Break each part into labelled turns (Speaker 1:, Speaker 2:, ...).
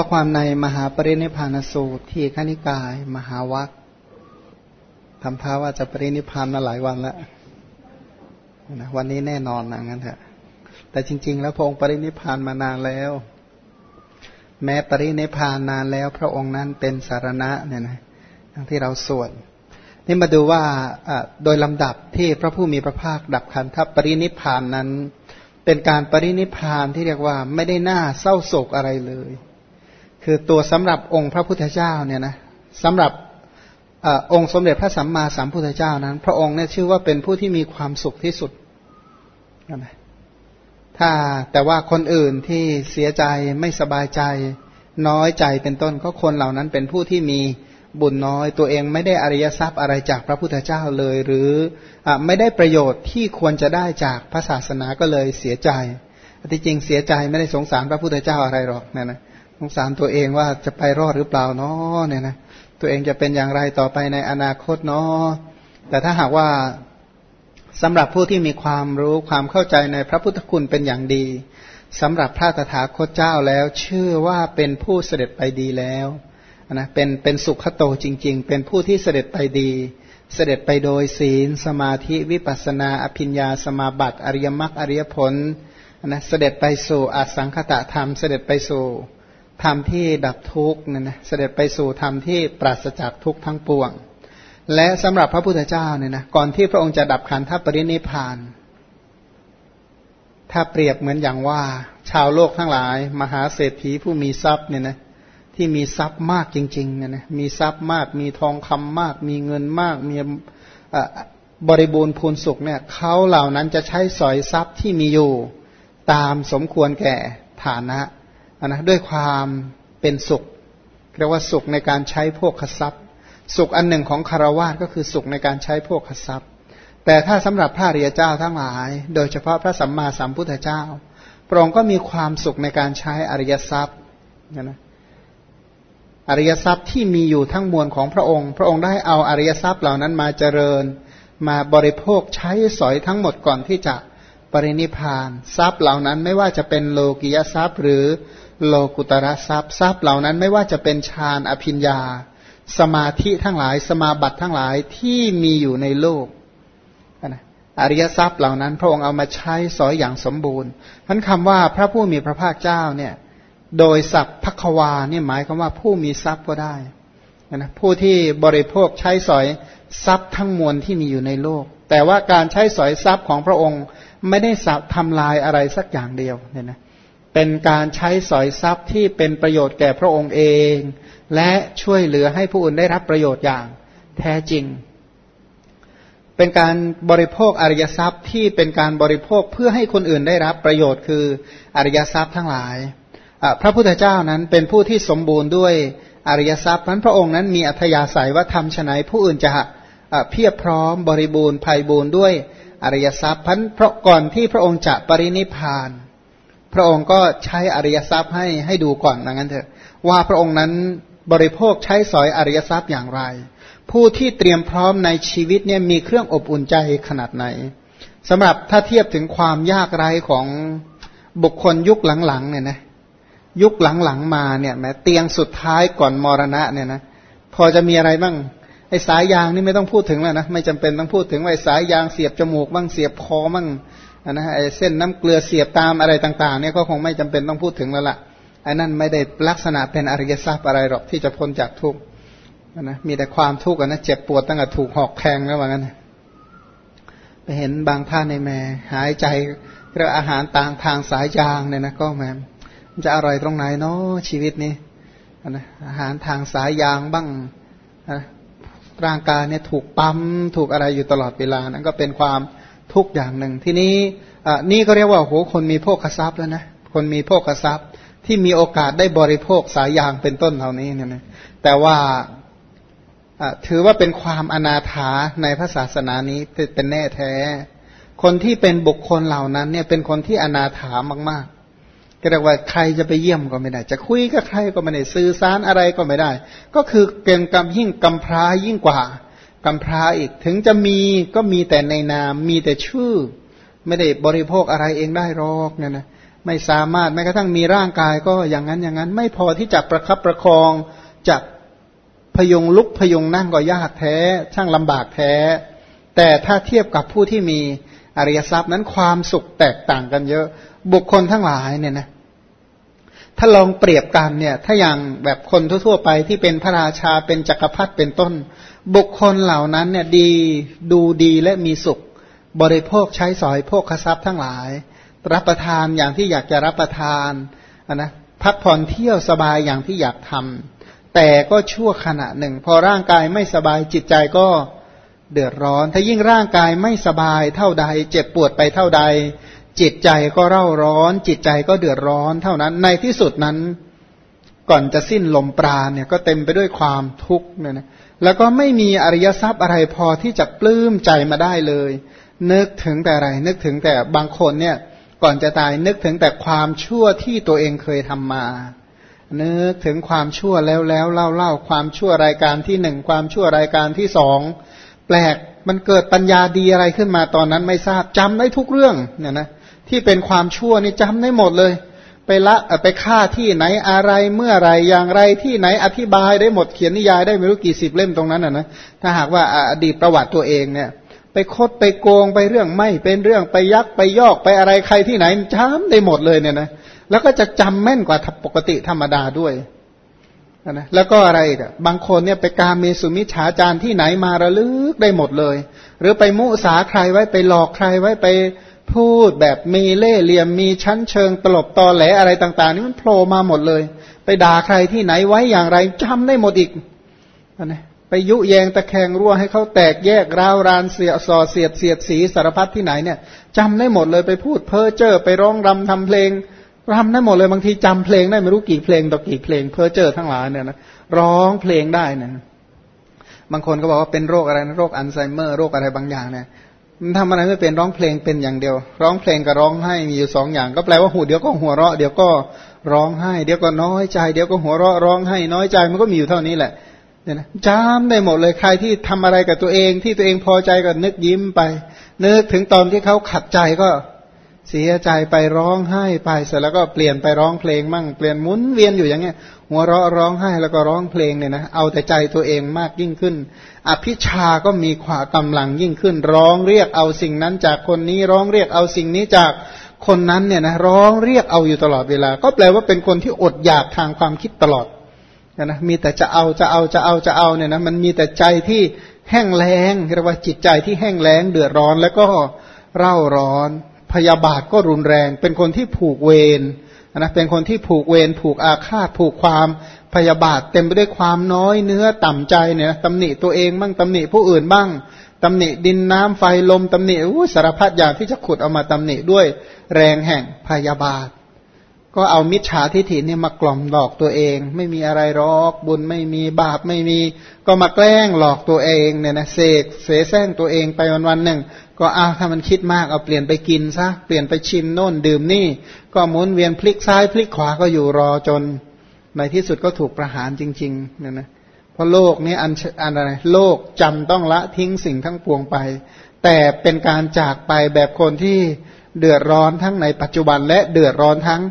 Speaker 1: ข้อความในมหาปรินิพานสูตรที่ขณิกาย มหาวัคทำท่าว่าจะปรินิพานมาหลายวันแล้วนะวันนี้แน่นอนนะงั้นเถอะแต่จริง ๆ แล้วพระองค์ปรินิพานมานานแล้ว แม้ปรินิพานนานแล้ว พระองค์นั้นเป็นสารณะเนี่ยนะทั้งที่เราสวดนี่มาดูว่าโดยลำดับที่พระผู้มีพระภาคดับขันธปรินิพานนั้น เป็นการปรินิพานที่เรียกว่าไม่ได้น่าเศร้าโศกอะไรเลย คือตัวสำหรับองค์พระพุทธเจ้าเนี่ยนะสำหรับอองค์สมเด็จพระสัมมาสัมพุทธเจ้านั้น พระองค์เนี่ยชื่อว่าเป็นผู้ที่มีความสุขที่สุดนะถ้าแต่ว่าคนอื่นที่เสียใจไม่สบายใจ น้อยใจเป็นต้นก็คนเหล่านั้นเป็นผู้ที่มีบุญน้อย ตัวเองไม่ได้อริยทรัพย์อะไรจากพระพุทธเจ้าเลย หรืออไม่ได้ประโยชน์ที่ควรจะได้จากพระศาสนาก็เลยเสียใจที่จริงเสียใจไม่ได้สงสารพระพุทธเจ้าอะไรหรอกนะนะ สงสารตัวเองว่าจะไปรอดหรือเปล่าเนาะเนี่ยนะตัวเองจะเป็นอย่างไรต่อไปในอนาคตเนาะแต่ถ้าหากว่าสำหรับผู้ที่มีความรู้ความเข้าใจในพระพุทธคุณเป็นอย่างดีสำหรับพระตถาคตเจ้าแล้ว ชื่อว่าเป็นผู้เสด็จไปดีแล้วนะเป็นเป็นสุขโตจริง ๆ เป็นผู้ที่เสด็จไปดี เสด็จไปโดยศีล สมาธิวิปัสนา อภิญญา สมาบัติ อริยมรรคอริยผลนะเสด็จไปสู่อสังคตะธรรม เสด็จไปสู่ ธรรมที่ดับทุกข์นะนะเสด็จไปสู่ธรรมที่ปราศจากทุกข์ทั้งปวง และสำหรับพระพุทธเจ้าเนี่ยนะก่อนที่พระองค์จะดับขันธปรินิพาน ถ้าเปรียบเหมือนอย่างว่า ชาวโลกทั้งหลาย มหาเศรษฐีผู้มีทรัพย์เนี่ยนะที่มีทรัพย์มากจริงๆเนี่ยนะมีทรัพย์มาก มีทองคำมาก มีเงินมากมีบริบูรณ์พูนสุขเนี่ยเขาเหล่านั้นจะใช้สอยทรัพย์ที่มีอยู่ตามสมควรแก่ฐานะ นะด้วยความเป็นสุขเรียกว่าสุขในการใช้พวกขทรัพย์ สุขอันหนึ่งของคารวาสก็คือสุขในการใช้พวกขทรัพย์ แต่ถ้าสำหรับพระริยเจ้าทั้งหลาย โดยเฉพาะพระสัมมาสัมพุทธเจ้าพระองค์ก็มีความสุขในการใช้อริยทรัพย์นะอริยทรัพย์ที่มีอยู่ทั้งมวลของพระองค์ พระองค์ได้เอาอริยทรัพย์เหล่านั้นมาเจริญ มาบริโภคใช้สอยทั้งหมดก่อนที่จะปรินิพาน ทรัพย์เหล่านั้นไม่ว่าจะเป็นโลกิยทรัพย์หรือ โลกุตระทรัพย์ทรัพย์เหล่านั้นไม่ว่าจะเป็นฌานอภิญญา สมาธิทั้งหลาย สมาบัติทั้งหลายที่มีอยู่ในโลกอริยทรัพย์เหล่านั้น พระองค์เอามาใช้สอยอย่างสมบูรณ์ท่านคำว่าพระผู้มีพระภาคเจ้าเนี่ยโดยศัพท์พักวาเนี่ยหมายความว่าผู้มีทรัพย์ก็ได้นะผู้ที่บริโภคใช้สอยทรัพย์ทั้งมวลที่มีอยู่ในโลก แต่ว่าการใช้สอยทรัพย์ของพระองค์ไม่ได้ทำลายอะไรสักอย่างเดียวเนี่ยนะ เป็นการใช้สอยทรัพย์ที่เป็นประโยชน์แก่พระองค์เอง และช่วยเหลือให้ผู้อื่นได้รับประโยชน์อย่างแท้จริง เป็นการบริโภคอริยทรัพย์ที่เป็นการบริโภคเพื่อให้คนอื่นได้รับประโยชน์คืออริยทรัพย์ทั้งหลาย พระพุทธเจ้านั้นเป็นผู้ที่สมบูรณ์ด้วยอริยทรัพย์นั้นพระองค์นั้นมีอัธยาศัยว่าทำฉนัยผู้อื่นจะเพียบพร้อมบริบูรณ์ภัยบูรณ์ด้วยอริยทรัพย์พันเพราะก่อนที่พระองค์จะปรินิพาน พระองค์ก็ใช้อริยทรัพย์ให้ให้ดูก่อนนะงั้นเถอะ ว่าพระองค์นั้นบริโภคใช้สอยอริยทรัพย์อย่างไร ผู้ที่เตรียมพร้อมในชีวิตเนี่ยมีเครื่องอบอุ่นใจขนาดไหนสำหรับถ้าเทียบถึงความยากไร้ของบุคคลยุคหลังๆเนี่ยนะยุคหลังๆมาเนี่ยแม้เตียงสุดท้ายก่อนมรณะเนี่ยนะพอจะมีอะไรบ้างไอ้สายยางนี่ไม่ต้องพูดถึงแล้วนะไม่จำเป็นต้องพูดถึงว่าไอ้สายยางเสียบจมูกบ้างเสียบคอบ้าง นะไอ้เส้นน้ำเกลือเสียบตามอะไรต่างๆเนี่ยก็คงไม่จำเป็นต้องพูดถึงแล้วละ่ะไอ้นั่นไม่ได้ลักษณะเป็นอริยทรัพย์อะไรหรอกที่จะพ้นจากทุกข์นะมีแต่ความทุกข์นะเจ็บปวดตั้งแต่ถูกหอกแทงแล้วว่างั้นไปเห็นบางท่านในแม่หายใจเรื่องอาหารต่างทางสายยางเนี่ยนะก็แม่จะอร่อยตรงไหนเนาะชีวิตนี้นะอาหารทางสายยางบ้างนะร่างกายเนี่ยถูกปั๊มถูกอะไรอยู่ตลอดเวลานั่นก็เป็นความ ทุกอย่างหนึ่ง ทีนี้นี่ก็เรียกว่าโหคนมีโภคทรัพย์แล้วนะคนมีโภคทรัพย์ที่มีโอกาสได้บริโภคสายยางเป็นต้นเหล่านี้เนี่ยนะแต่ว่าถือว่าเป็นความอนาถาในพระศาสนานี้เป็นแน่แท้ คนที่เป็นบุคคลเหล่านั้นเนี่ยเป็นคนที่อนาถามากๆก็เรียกว่าใครจะไปเยี่ยมก็ไม่ได้ จะคุยกับใครก็ไม่ได้สื่อสารอะไรก็ไม่ได้ ก็คือเกินกำยิ่งกำพร้ายิ่งกว่า กำพร้าอีกถึงจะมีก็มีแต่ในนาม มีแต่ชื่อ ไม่ได้บริโภคอะไรเองได้หรอกเนี่ยนะไม่สามารถแม้กระทั่งมีร่างกายก็อย่างนั้นอย่างนั้น ไม่พอที่จะประคับประคองจะพยุงลุกพยุงนั่งก็ยากแท้ ช่างลำบากแท้ แต่ถ้าเทียบกับผู้ที่มีอริยทรัพย์นั้นความสุขแตกต่างกันเยอะ บุคคลทั้งหลายเนี่ยนะถ้าลองเปรียบกันเนี่ย ถ้าอย่างแบบคนทั่ว ๆ ไปที่เป็นพระราชาเป็นจักรพรรดิเป็นต้นบุคคลเหล่านั้นเนี่ยดีดูดีและมีสุข บริโภคใช้สอยโภคทรัพย์ทั้งหลาย รับประทานอย่างที่อยากจะรับประทานนะพักผ่อนเที่ยวสบายอย่างที่อยากทำแต่ก็ชั่วขณะหนึ่ง พอร่างกายไม่สบายจิตใจก็เดือดร้อน ถ้ายิ่งร่างกายไม่สบายเท่าใด เจ็บปวดไปเท่าใด จิตใจก็เร่าร้อน จิตใจก็เดือดร้อนเท่านั้นในที่สุดนั้น ก่อนจะสิ้นลมปราณเนี่ยก็เต็มไปด้วยความทุกข์เนี่ยนะ แล้วก็ไม่มีอริยทรัพย์อะไรพอที่จะปลื้มใจมาได้เลย นึกถึงแต่อะไร นึกถึงแต่บางคนเนี่ยก่อนจะตายนึกถึงแต่ความชั่วที่ตัวเองเคยทำมา นึกถึงความชั่วแล้วแล้วเล่าเล่าความชั่วรายการที่หนึ่งความชั่วรายการที่สองแปลกมันเกิดปัญญาดีอะไรขึ้นมาตอนนั้นไม่ทราบจำได้ทุกเรื่องเนี่ยนะที่เป็นความชั่วนี่จำได้หมดเลย ไปละไปฆ่าที่ไหนอะไรเมื่อไรอย่างไรที่ไหนอธิบายได้หมดเขียนนิยายได้ไม่รู้กี่สิบเล่มตรงนั้นอะนะถ้าหากว่าอดีตประวัติตัวเองเนี่ย ไปคดไปโกงไปเรื่องไม่เป็นเรื่องไปยักไปยอกไปอะไรใครที่ไหนจำได้หมดเลยเนี่ยนะแล้วก็จะจำแม่นกว่าปกติธรรมดาด้วยนะแล้วก็อะไรอีกบางคนเนี่ยไปการเมสุมิฉาจารที่ไหนมาระลึกได้หมดเลย หรือไปมุสาใครไว้ไปหลอกใครไว้ไป พูดแบบมีเล่เหลี่ยมมีชั้นเชิงตลบตอแหลอะไรต่าง ๆ นี่มันโผล่มาหมดเลย ไปด่าใครที่ไหนไว้อย่างไรจำได้หมดอีกนะไปยุแยงตะแคงรั่วให้เขาแตกแยกราวรานเสียสอเสียดเสียดสีสารพัดที่ไหนเนี่ยจำได้หมดเลยไปพูดเพ้อเจ้อไปร้องรำทำเพลงรำได้หมดเลยบางทีจำเพลงได้ไม่รู้กี่เพลงต่อกี่เพลงเพ้อเจ้อทั้งหลายเนี่ยนะร้องเพลงได้นะบางคนก็บอกว่าเป็นโรคอะไรนะโรคอัลไซเมอร์โรคอะไรบางอย่างเนี่ย มันทำอะไรไม่เป็นร้องเพลงเป็นอย่างเดียว ร้องเพลงกับร้องไห้มีอยู่สองอย่าง ก็แปลว่าหูเดี๋ยวก็หัวเราะเดี๋ยวก็ร้องไห้ เดี๋ยวก็น้อยใจ เดี๋ยวก็หัวเราะร้องไห้ น้อยใจมันก็มีอยู่เท่านี้แหละเนี่ยนะจำได้หมดเลยใครที่ทำอะไรกับตัวเองที่ตัวเองพอใจก็นึกยิ้มไป นึกถึงตอนที่เขาขัดใจก็ เสียใจไปร้องไห้ไปเสร็จแล้วก็เปลี่ยนไปร้องเพลงมั่งเปลี่ยนหมุนเวียนอยู่อย่างเงี้ยหัวเราะร้องไห้แล้วก็ร้องเพลงเนี่ยนะเอาแต่ใจตัวเองมากยิ่งขึ้น อภิชาก็มีขวากำลังยิ่งขึ้น ร้องเรียกเอาสิ่งนั้นจากคนนี้ร้องเรียกเอาสิ่งนี้จากคนนั้นเนี่ยนะร้องเรียกเอาอยู่ตลอดเวลา ก็แปลว่าเป็นคนที่อดอยากทางความคิดตลอดนะมีแต่จะเอาจะเอาจะเอาจะเอาเนี่ยนะมันมีแต่ใจที่แห้งแล้งเรียกว่าจิตใจที่แห้งแล้งเดือดร้อนแล้วก็เร่าร้อน พยาบาทก็รุนแรง เป็นคนที่ผูกเวรนะเป็นคนที่ผูกเวรผูกอาฆาตผูกความพยาบาทเต็มไปด้วยความน้อยเนื้อต่ำใจเนี่ยตำหนิตัวเองบ้างตำหนิผู้อื่นบ้างตำหนิดินน้ำไฟลมตำหนิอู้สารพัดอย่างที่จะขุดเอามาตำหนิด้วยแรงแห่งพยาบาท ก็เอามิจฉาทิฐิเนี่ยมากล่อมหลอกตัวเอง ไม่มีอะไรหรอกบุญไม่มีบาปไม่มี ก็มาแกล้งหลอกตัวเองเนี่ยนะเสกเสแสร้งตัวเองไปวันวันหนึ่ง ก็เอาวถ้ามันคิดมากเอาเปลี่ยนไปกินซะเปลี่ยนไปชิมโน่นดื่มนี่ ก็หมุนเวียนพลิกซ้ายพลิกขวาก็อยู่รอจน ในที่สุดก็ถูกประหารจริงๆเนี่ยนะเพราะโลกนี้อันอันอะไรโลกจำต้องละทิ้งสิ่งทั้งปวงไป แต่เป็นการจากไปแบบคนที่เดือดร้อนทั้งในปัจจุบันและเดือดร้อนทั้ง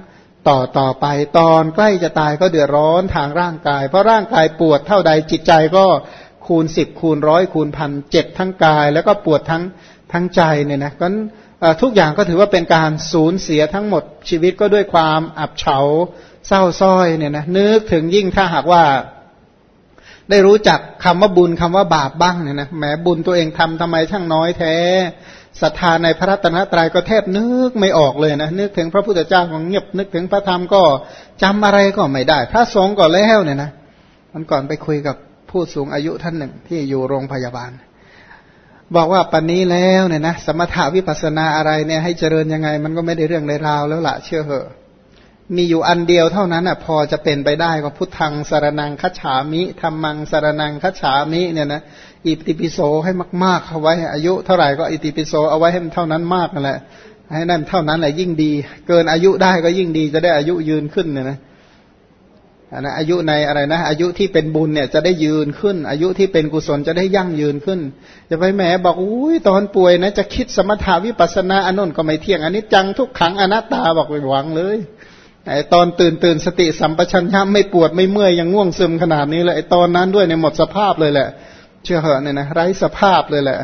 Speaker 1: ต่อต่อไป ตอนใกล้จะตายก็เดือดร้อนทางร่างกาย เพราะร่างกายปวดเท่าใดจิตใจก็คูณสิบคูณร้อยคูณพันเจ็บทั้งกาย แล้วก็ปวดทั้ง ทั้งใจเนี่ยนะก็ทุกอย่างก็ถือว่าเป็นการสูญเสียทั้งหมดชีวิตก็ด้วยความอับเฉาเศร้าส้อยเนี่ยนะนึกถึงยิ่งถ้าหากว่า ได้รู้จักคำว่าบุญคำว่าบาปบ้างเนี่ยนะแหมบุญตัวเองทำทำไมช่างน้อยแท้ศรัทธาในพระรัตนตรัยก็แทบนึกไม่ออกเลยนะนึกถึงพระพุทธเจ้าของเงียบนึกถึงพระธรรมก็จำอะไรก็ไม่ได้ พระสงฆ์ก็แล้วเนี่ยนะมันก่อนไปคุยกับผู้สูงอายุท่านหนึ่งที่อยู่โรงพยาบาล บอกว่าปัจนนี้แล้วเนี่ยนะสมถาวิปัสนาอะไรเนี่ยให้เจริญยังไง มันก็ไม่ได้เรื่องในราวแล้วละเชื่อเหอะมีอยู่อันเดียวเท่านั้นอะพอจะเป็นไปได้ก็พุทธังสารนังคัจฉามิธรรมังสารนังคัจฉามิเนี่ยนะอิติปิโสให้มากๆเอาไว้อายุเท่าไหร่ก็อิติปิโสเอาไว้ให้มันเท่านั้นมากนั่นแหละให้นั่นเท่านั้นแหละยิ่งดี เกินอายุได้ก็ยิ่งดีจะได้อายุยืนขึ้นเนี่ยนะ นนะอายุในอะไรนะ อายุที่เป็นบุญเนี่ยจะได้ยืนขึ้น อายุที่เป็นกุศลจะได้ยั่งยืนขึ้นจะไปแหมบอกอุ้ยตอนป่วยนะ จะคิดสมถาวิปัสนาอันนนก็ไม่เที่ยงอันนี้จังทุกขังอนัตตาบอกไปหวังเลยไอตอนตื่นตื่นสติสัมปชัญญะไม่ปวดไม่เมื่อยยังง่วงซึมขนาดนี้เลยไอตอนนั้นด้วยในหมดสภาพเลยแหละ เชื่อเหอะเนี่ยนะไร้สภาพเลยแหละ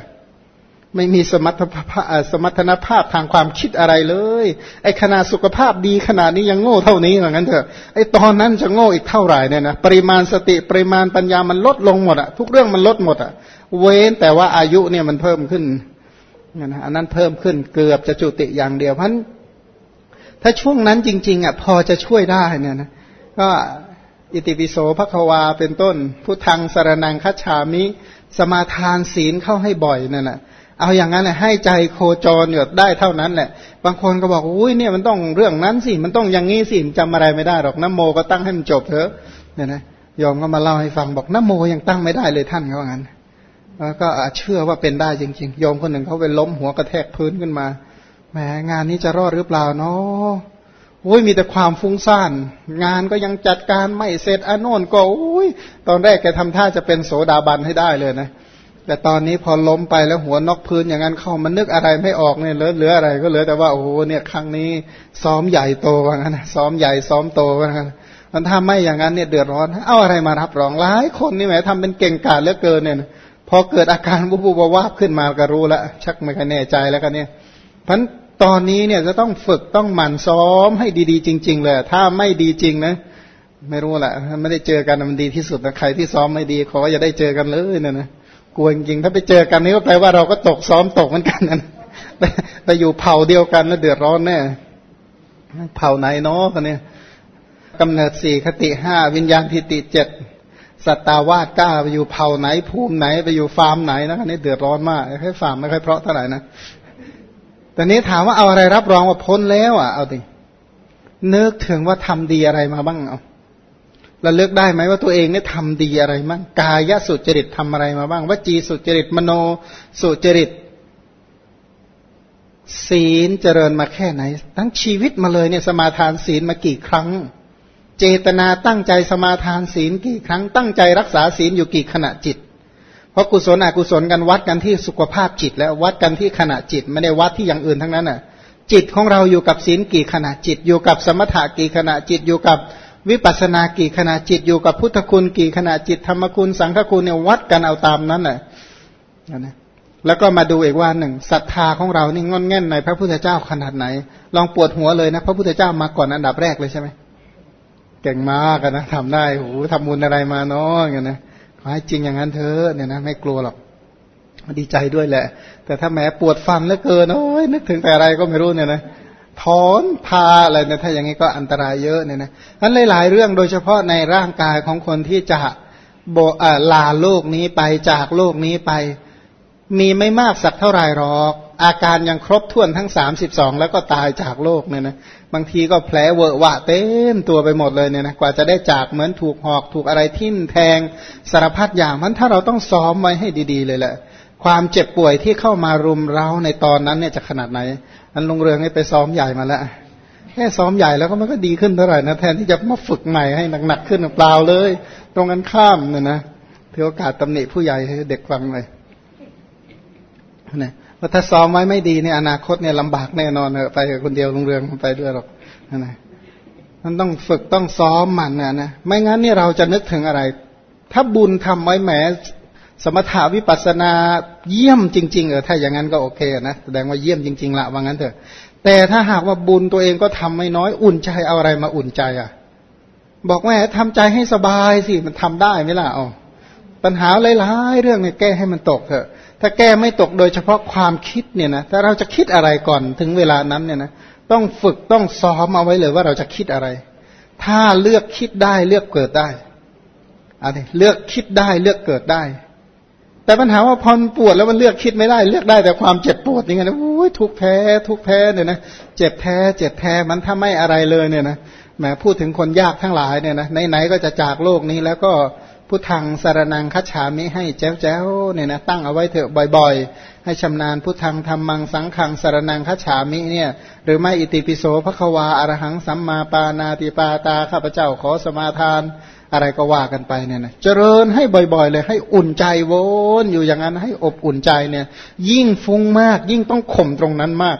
Speaker 1: ไม่มีสมรรถภาพสมรรถนภาพทางความคิดอะไรเลย ไอ้ขนาดสุขภาพดีขนาดนี้ยังโง่เท่านี้เหมือนกันเถอะไอ้ตอนนั้นจะโง่อีกเท่าไหร่เนี่ยนะปริมาณสติปริมาณปัญญามันลดลงหมดอะทุกเรื่องมันลดหมดอะเว้นแต่ว่าอายุเนี่ยมันเพิ่มขึ้นนะอันนั้นเพิ่มขึ้นเกือบจะจุติอย่างเดียวเพราะถ้าช่วงนั้นจริง ๆอะพอจะช่วยได้เนี่ยนะก็อิติปิโสภควาเป็นต้น พุทธังสารนังคัจฉามิ สมาทานศีลเข้าให้บ่อยนั่นแหละ เอาอย่างนั้นแหละให้ใจโคจรอยู่ได้เท่านั้นแหละบางคนก็บอกอุ้ยเนี่ยมันต้องเรื่องนั้นสิมันต้องอย่างนี้สิจำอะไรไม่ได้หรอกน้ำโมก็ตั้งให้มันจบเถอะเนี่ยนะยอมก็มาเล่าให้ฟังบอกน้ำโมยังตั้งไม่ได้เลยท่านเขาว่างั้นแล้วก็เชื่อว่าเป็นได้จริงๆโยมคนหนึ่งเขาไปล้มหัวกระแทกพื้นขึ้นมาแหมงานนี้จะรอดหรือเปล่าเนาะโอ้ยมีแต่ความฟุ้งซ่านงานก็ยังจัดการไม่เสร็จอโนนก็โอ้ยตอนแรกแกทำท่าจะเป็นโสดาบันให้ได้เลยนะ แต่ตอนนี้พอล้มไปแล้วหัวนอกพื้นอย่างนั้นเข้ามันนึกอะไรไม่ออกเนี่ยเหลือเหลืออะไรก็เหลือแต่ว่าโอ้โหเนี่ยครั้งนี้ซ้อมใหญ่โตว่างั้นซ้อมใหญ่ซ้อมโตว่างั้นมันทำไม่อย่างนั้นเนี่ยเดือดร้อน เอาอะไรมารับรองหลายคนนี่แหมทำเป็นเก่งกาจเหลือเกินเนี่ยพอเกิดอาการวุบววาบขึ้นมาก็รู้ล้วชักไม่ค่อยแน่ใจแล้วกันเนี่ยพันตอนนี้เนี่ยจะต้องฝึกต้องหมั่นซ้อมให้ดีๆ จริง ๆ เลย ถ้าไม่ดีจริงนะไม่รู้แหละไม่ได้เจอกันมันดีที่สุดนะใครที่ซ้อมไม่ดีขออย่าได้เจอกันเลยเนี่ยนะ กลัวจริงถ้าไปเจอกันนี่ก็แปลว่าเราก็ตกซ้อมตกเหมือนกันนะไปอยู่เผ่าเดียวกันแล้วเดือดร้อนแน่เผ่าไหนเนาะกันเนี่ยกำเนิดสี่คติห้าวิญญาณทิติเจ็ดสัตตาวาสก้าไปอยู่เผ่าไหน ภูมิไหนไปอยู่ฟาร์มไหนนะอันนี้เดือดร้อนมากค่ฟาร์มไม่ค่อยเพราะเท่าไหร่นะแต่นี้ถามว่าเอาอะไรรับรองว่าพ้นแล้วอะเอาดินึกถึงว่าทำดีอะไรมาบ้างเอา ระลึกได้ไหมว่าตัวเองเนี่ยทำดีอะไรบ้างกายสุจริตทำอะไรมาบ้างวจีสุจริตมโนสุจริต ศีลเจริญมาแค่ไหน ทั้งชีวิตมาเลยเนี่ยสมาทานศีลมากี่ครั้ง เจตนาตั้งใจสมาทานศีลกี่ครั้ง ตั้งใจรักษาศีลอยู่กี่ขณะจิต เพราะกุศลอกุศลกันวัดกันที่สุขภาพจิต แล้ววัดกันที่ขณะจิต ไม่ได้วัดที่อย่างอื่นทั้งนั้นน่ะจิตของเราอยู่กับศีลกี่ขณะจิต อยู่กับสมถะกี่ขณะจิตอยู่กับ วิปัสสนากี่ขณะจิตอยู่กับพุทธคุณกี่ขณะจิตธรรมคุณสังฆคุณเนี่ยวัดกันเอาตามนั้นแหละนะแล้วก็มาดูอีกว่าหนึ่งศรัทธาของเรานี่งอนแง่นในพระพุทธเจ้าขนาดไหน ลองปวดหัวเลยนะ พระพุทธเจ้ามาก่อนอันดับแรกเลยใช่ไหมเก่งมากนะทำได้โอ้ทำบุญอะไรมาเนาะอย่างนี้นะขอให้จริงอย่างนั้นเถอะเนี่ยนะไม่กลัวหรอกดีใจด้วยแหละ แต่ถ้าแม้ปวดฟันเหลือเกินโอ้ยนึกถึงแต่อะไรก็ไม่รู้เนี่ยนะ ถอนพาอะไรเนี่ยถ้าอย่างนี้ก็อันตรายเยอะเนี่ยนะนั้นหลายๆเรื่องโดยเฉพาะในร่างกายของคนที่จะโบลาโลกนี้ไปจากโลกนี้ไป มีไม่มากสักเท่าไหร่หรอก อาการยังครบถ้วนทั้งสามสิบสองแล้วก็ตายจากโลกเนี่ยนะบางทีก็แผลเวอะวะเต็มตัวไปหมดเลยเนี่ยนะกว่าจะได้จากเหมือนถูกหอกถูกอะไรทิ่มแทงสารพัดอย่างมันถ้าเราต้องซ้อมไว้ให้ดี ๆ เลยแหละความเจ็บป่วยที่เข้ามารุมเร้าในตอนนั้นเนี่ยจะขนาดไหน อันลงเรืองให้ไปซ้อมใหญ่มาแล้วแค่ซ้อมใหญ่แล้วก็มันก็ดีขึ้นเท่าไหร่นะแทนที่จะมาฝึกใหม่ให้หนักๆขึ้นเปล่าเลย ตรงกันข้ามเนี่ยนะถือโอกาสตำหนิผู้ใหญ่ให้เด็กฟังเลยนะว่าถ้าซ้อมไว้ไม่ดีเนี่ยอนาคตเนี่ยลำบากแน่นอนเนอะไปคนเดียวลงเรืองไปด้วยหรอกนะมันต้องฝึกต้องซ้อมมันนะนะไม่งั้นนี่เราจะนึกถึงอะไร ถ้าบุญทำไว้แหม สมถาวิปัสนาเยี่ยมจริงๆเออถ้าอย่างนั้นก็โอเคนะแสดงว่าเยี่ยมจริง ๆละว่างั้นเถอะ แต่ถ้าหากว่าบุญตัวเองก็ทำไม่น้อยอุ่นใจเอาอะไรมาอุ่นใจอะ บอกว่าทำใจให้สบายสิมันทำได้ไหมล่ะอ๋อปัญหาหลายๆเรื่องเนี่ยแก้ให้มันตกเถอะ ถ้าแก้ไม่ตกโดยเฉพาะความคิดเนี่ยนะถ้าเราจะคิดอะไรก่อนถึงเวลานั้นเนี่ยนะต้องฝึกต้องซ้อมเอาไว้เลยว่าเราจะคิดอะไร ถ้าเลือกคิดได้เลือกเกิดได้อะไรเลือกคิดได้เลือกเกิดได้ แต่ปัญหาว่าพอปวดแล้วมันเลือกคิดไม่ได้ เลือกได้แต่ความเจ็บปวดอย่างเงี้ยนะโอ้ยทุกแท้ ทุกแท้เนี่ยนะเจ็บแท้ เจ็บแท้มันถ้าไม่อะไรเลยเนี่ยนะแหมพูดถึงคนยากทั้งหลายเนี่ยนะไหนๆก็จะจากโลกนี้แล้วก็พุทธังสารนังคัจฉามิให้แจ้วๆเนี่ยนะตั้งเอาไว้เถอะบ่อยๆ ให้ชำนาญพุทธังธรรมังสังขังสารนังคัจฉามิเนี่ย หรือไม่อิติปิโสภควาอรหังสัมมาปานาติปาตาข้าพเจ้าขอสมาทาน อะไรก็ว่ากันไปเนี่ยนะเจริญให้บ่อยๆ เลยให้อุ่นใจวนอยู่อย่างนั้นให้อบอุ่นใจเนี่ย ยิ่งฟุ้งมาก ยิ่งต้องข่มตรงนั้นมาก